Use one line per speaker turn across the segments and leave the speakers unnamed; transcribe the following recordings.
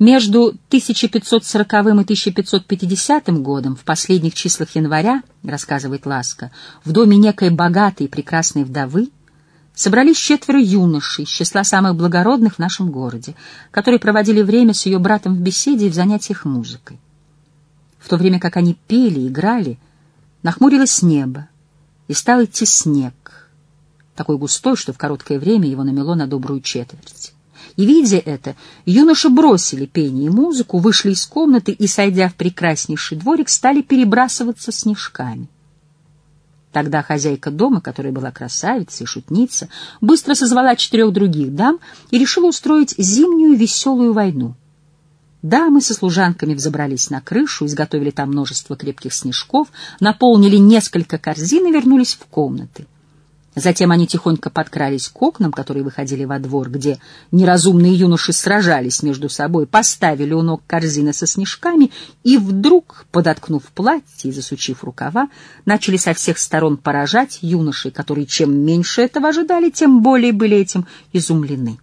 Между 1540 и 1550 годом, в последних числах января, рассказывает Ласка, в доме некой богатой и прекрасной вдовы собрались четверо юношей из числа самых благородных в нашем городе, которые проводили время с ее братом в беседе и в занятиях музыкой. В то время как они пели, играли, нахмурилось небо, и стал идти снег, такой густой, что в короткое время его намело на добрую четверть. И, видя это, юноши бросили пение и музыку, вышли из комнаты и, сойдя в прекраснейший дворик, стали перебрасываться снежками. Тогда хозяйка дома, которая была красавица и шутница, быстро созвала четырех других дам и решила устроить зимнюю веселую войну. Дамы со служанками взобрались на крышу, изготовили там множество крепких снежков, наполнили несколько корзин и вернулись в комнаты. Затем они тихонько подкрались к окнам, которые выходили во двор, где неразумные юноши сражались между собой, поставили у ног корзины со снежками и вдруг, подоткнув платье и засучив рукава, начали со всех сторон поражать юношей, которые чем меньше этого ожидали, тем более были этим изумлены.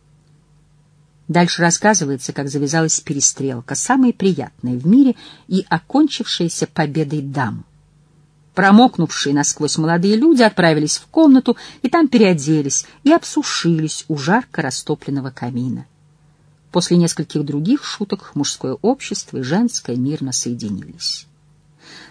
Дальше рассказывается, как завязалась перестрелка, самая приятная в мире и окончившаяся победой дам. Промокнувшие насквозь молодые люди отправились в комнату и там переоделись и обсушились у жарко растопленного камина. После нескольких других шуток мужское общество и женское мирно соединились.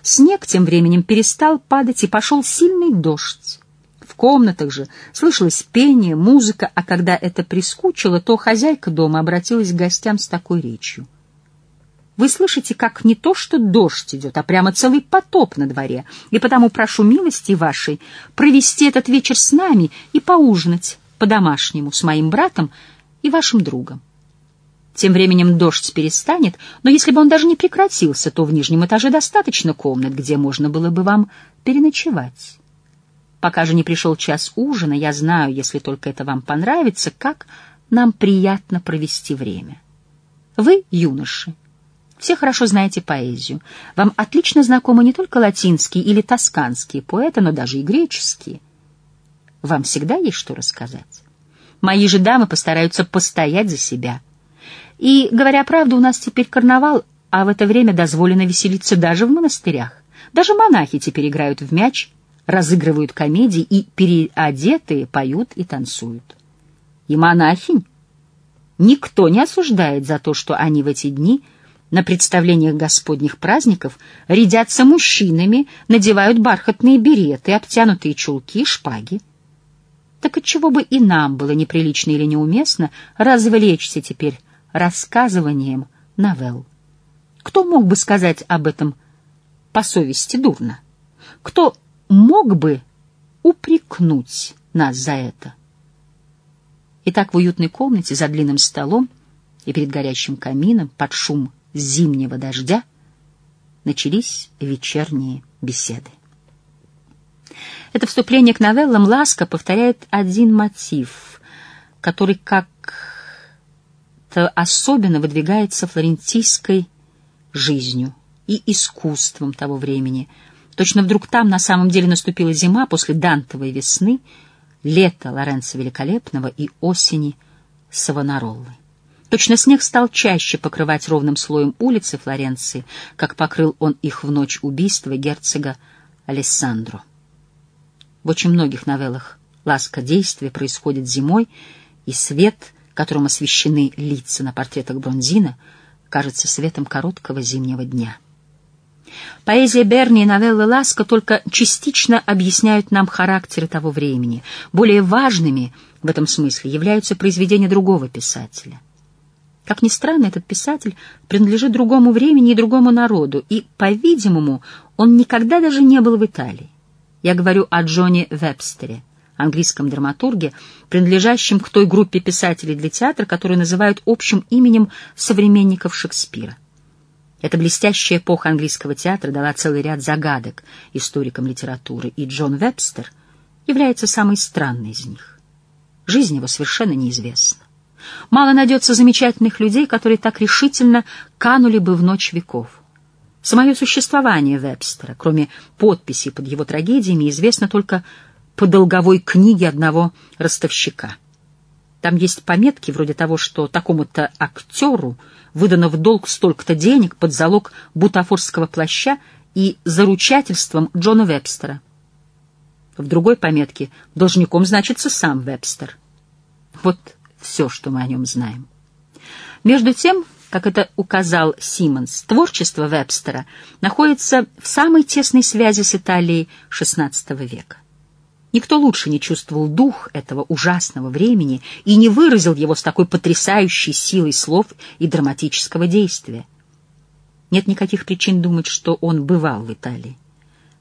Снег тем временем перестал падать, и пошел сильный дождь. В комнатах же слышалось пение, музыка, а когда это прискучило, то хозяйка дома обратилась к гостям с такой речью — вы слышите, как не то что дождь идет, а прямо целый потоп на дворе, и потому прошу милости вашей провести этот вечер с нами и поужинать по-домашнему с моим братом и вашим другом. Тем временем дождь перестанет, но если бы он даже не прекратился, то в нижнем этаже достаточно комнат, где можно было бы вам переночевать. Пока же не пришел час ужина, я знаю, если только это вам понравится, как нам приятно провести время. Вы, юноши, все хорошо знаете поэзию. Вам отлично знакомы не только латинские или тосканские поэты, но даже и греческие. Вам всегда есть что рассказать. Мои же дамы постараются постоять за себя. И, говоря правду, у нас теперь карнавал, а в это время дозволено веселиться даже в монастырях. Даже монахи теперь играют в мяч, разыгрывают комедии и переодетые поют и танцуют. И монахинь никто не осуждает за то, что они в эти дни – на представлениях господних праздников рядятся мужчинами, надевают бархатные береты, обтянутые чулки, шпаги. Так отчего бы и нам было неприлично или неуместно развлечься теперь рассказыванием новелл? Кто мог бы сказать об этом по совести дурно? Кто мог бы упрекнуть нас за это? Итак, в уютной комнате за длинным столом и перед горящим камином под шум зимнего дождя начались вечерние беседы. Это вступление к новеллам Ласка повторяет один мотив, который как-то особенно выдвигается флорентийской жизнью и искусством того времени. Точно вдруг там на самом деле наступила зима после Дантовой весны, лета Лоренцо Великолепного и осени Савонароллы. Точно снег стал чаще покрывать ровным слоем улицы Флоренции, как покрыл он их в ночь убийства герцога Алессандро. В очень многих новеллах ласка действия происходит зимой, и свет, которым освещены лица на портретах Бронзина, кажется светом короткого зимнего дня. Поэзия Берни и новеллы Ласка только частично объясняют нам характеры того времени. Более важными в этом смысле являются произведения другого писателя — как ни странно, этот писатель принадлежит другому времени и другому народу, и, по-видимому, он никогда даже не был в Италии. Я говорю о Джоне Вебстере, английском драматурге, принадлежащем к той группе писателей для театра, которую называют общим именем современников Шекспира. Эта блестящая эпоха английского театра дала целый ряд загадок историкам литературы, и Джон Вебстер является самой странной из них. Жизнь его совершенно неизвестна. Мало найдется замечательных людей, которые так решительно канули бы в ночь веков. Самое существование Вебстера, кроме подписи под его трагедиями, известно только по долговой книге одного ростовщика. Там есть пометки вроде того, что такому-то актеру выдано в долг столько-то денег под залог бутафорского плаща и за ручательством Джона Вебстера. В другой пометке должником значится сам Вебстер. Вот все, что мы о нем знаем. Между тем, как это указал Симондс, творчество Вебстера находится в самой тесной связи с Италией XVI века. Никто лучше не чувствовал дух этого ужасного времени и не выразил его с такой потрясающей силой слов и драматического действия. Нет никаких причин думать, что он бывал в Италии.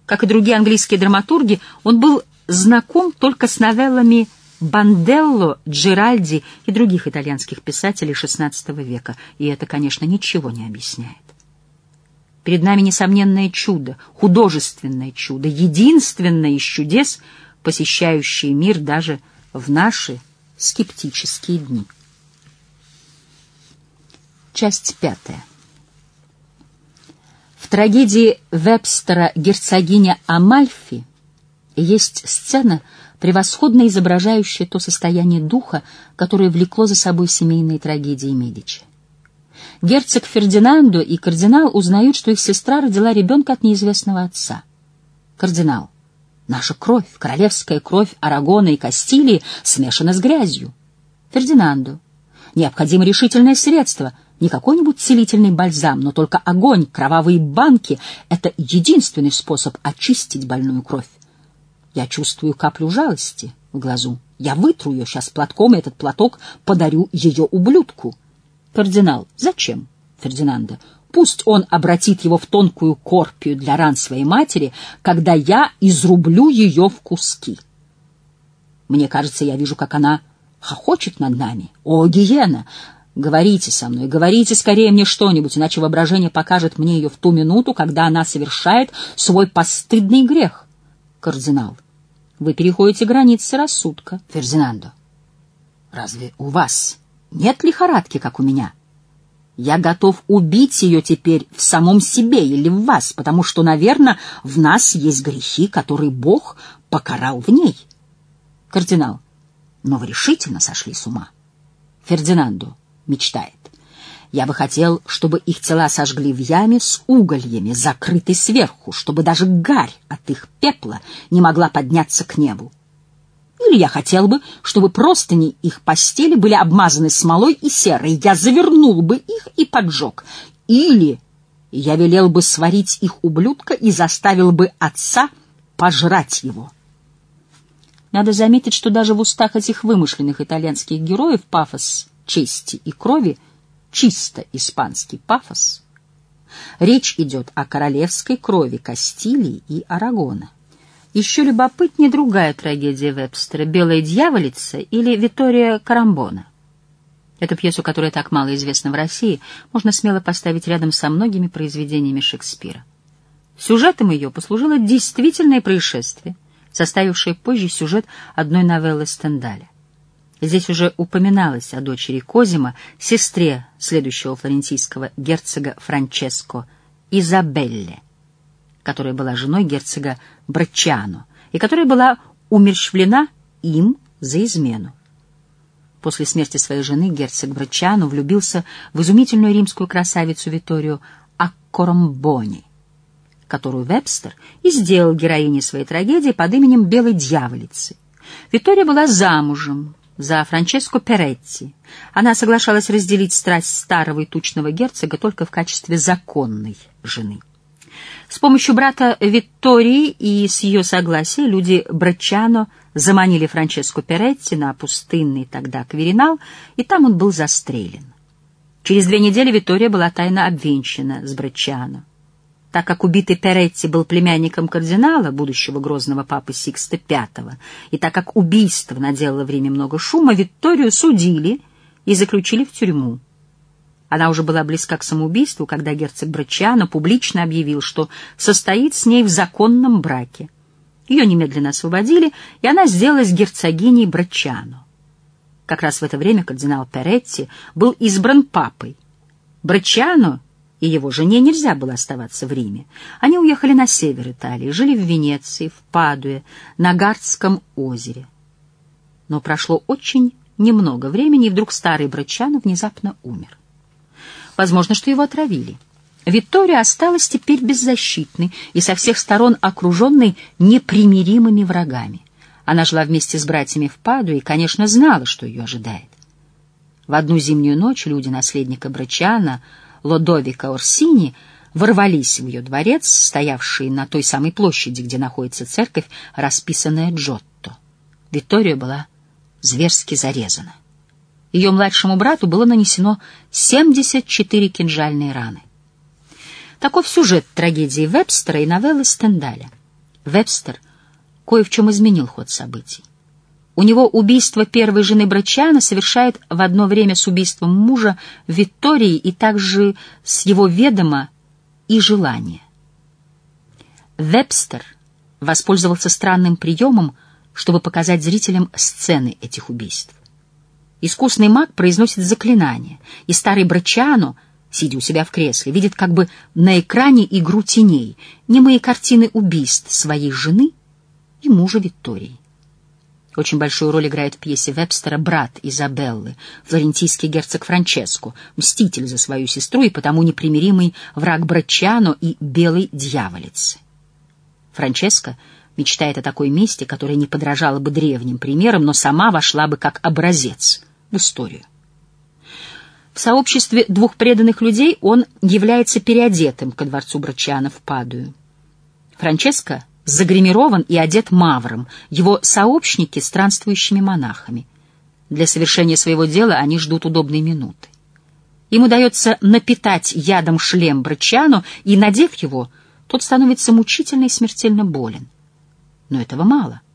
Как и другие английские драматурги, он был знаком только с новеллами Банделло, Джеральди и других итальянских писателей XVI века, и это, конечно, ничего не объясняет. Перед нами несомненное чудо, художественное чудо, единственное из чудес, посещающее мир даже в наши скептические дни. Часть пятая. В трагедии Вебстера «Герцогиня Амальфи» есть сцена, превосходно изображающая то состояние духа, которое влекло за собой семейные трагедии Медичи. Герцог Фердинандо и кардинал узнают, что их сестра родила ребенка от неизвестного отца. Кардинал. Наша кровь, королевская кровь Арагона и Кастилии, смешана с грязью. Фердинанду. Необходимо решительное средство — не какой-нибудь целительный бальзам, но только огонь, кровавые банки — это единственный способ очистить больную кровь. Я чувствую каплю жалости в глазу. Я вытру ее сейчас платком, и этот платок подарю ее ублюдку. Кардинал, зачем, Фердинанда? Пусть он обратит его в тонкую корпию для ран своей матери, когда я изрублю ее в куски. Мне кажется, я вижу, как она хохочет над нами. О, Гиена! Говорите со мной, говорите скорее мне что-нибудь, иначе воображение покажет мне ее в ту минуту, когда она совершает свой постыдный грех. Кардинал, вы переходите границы рассудка. Фердинандо, разве у вас нет лихорадки, как у меня? Я готов убить ее теперь в самом себе или в вас, потому что, наверное, в нас есть грехи, которые Бог покарал в ней. Кардинал, но вы решительно сошли с ума. Фердинандо, мечтает. Я бы хотел, чтобы их тела сожгли в яме с угольями, закрытой сверху, чтобы даже гарь от их пепла не могла подняться к небу. Или я хотел бы, чтобы простыни их постели были обмазаны смолой и серой, я завернул бы их и поджег. Или я велел бы сварить их ублюдка и заставил бы отца пожрать его. Надо заметить, что даже в устах этих вымышленных итальянских героев пафос чести и крови, чисто испанский пафос. Речь идет о королевской крови Кастилии и Арагона. Еще любопытнее другая трагедия Вебстера «Белая дьяволица» или «Витория Карамбона». Эту пьесу, которая так мало известна в России, можно смело поставить рядом со многими произведениями Шекспира. Сюжетом ее послужило действительное происшествие, составившее позже сюжет одной новеллы Стендаля. Здесь уже упоминалось о дочери Козима, сестре следующего флорентийского герцога Франческо, Изабелле, которая была женой герцога Браччано и которая была умерщвлена им за измену. После смерти своей жены герцог Браччано влюбился в изумительную римскую красавицу Виторию Аккоромбони, которую Вебстер и сделал героиней своей трагедии под именем Белой Дьяволицы. Витория была замужем за Франческо Перетти. Она соглашалась разделить страсть старого и тучного герцога только в качестве законной жены. С помощью брата Виттории и с ее согласия люди Брачано заманили Франческо Перетти на пустынный тогда Кверинал, и там он был застрелен. Через две недели Виттория была тайно обвенчана с Брачано. Так как убитый Перетти был племянником кардинала, будущего грозного папы Сикста V, и так как убийство наделало в Риме много шума, Викторию судили и заключили в тюрьму. Она уже была близка к самоубийству, когда герцог Брачиано публично объявил, что состоит с ней в законном браке. Ее немедленно освободили, и она сделалась герцогиней Брачиано. Как раз в это время кардинал Перетти был избран папой. Брачиано и его жене нельзя было оставаться в Риме. Они уехали на север Италии, жили в Венеции, в Падуе, на Гардском озере. Но прошло очень немного времени, и вдруг старый Брачано внезапно умер. Возможно, что его отравили. Виктория осталась теперь беззащитной и со всех сторон окруженной непримиримыми врагами. Она жила вместе с братьями в Паду и, конечно, знала, что ее ожидает. В одну зимнюю ночь люди наследника Брачана, Лодовика Орсини, ворвались в ее дворец, стоявший на той самой площади, где находится церковь, расписанная Джотто. Виктория была зверски зарезана. Ее младшему брату было нанесено 74 кинжальные раны. Таков сюжет трагедии Вебстера и новеллы Стендаля. Вебстер кое в чем изменил ход событий. У него убийство первой жены Браччано совершает в одно время с убийством мужа Виктории и также с его ведома и желания. Вебстер воспользовался странным приемом, чтобы показать зрителям сцены этих убийств. Искусный маг произносит заклинание, и старый Браччано — сидя у себя в кресле, видит как бы на экране игру теней, немые картины убийств своей жены и мужа Виктории. Очень большую роль играет в пьесе Вебстера брат Изабеллы, флорентийский герцог Франческо, мститель за свою сестру и потому непримиримый враг Брачано и белой дьяволицы. Франческо мечтает о такой мести, которая не подражала бы древним примерам, но сама вошла бы как образец в историю. В сообществе двух преданных людей он является переодетым ко дворцу Брачиана в Падую. Франческо загримирован и одет мавром, его сообщники — странствующими монахами. Для совершения своего дела они ждут удобной минуты. Им удается напитать ядом шлем Брачиану, и, надев его, тот становится мучительно и смертельно болен. Но этого мало —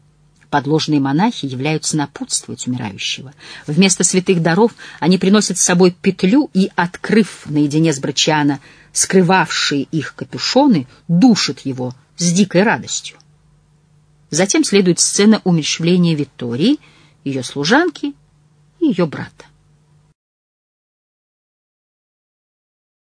Подложные монахи являются напутствовать умирающего. Вместо святых даров они приносят с собой петлю и, открыв наедине с Брачиана скрывавшие их капюшоны, душат его с дикой радостью. Затем следует сцена умерщвления Виктории, ее служанки и ее брата.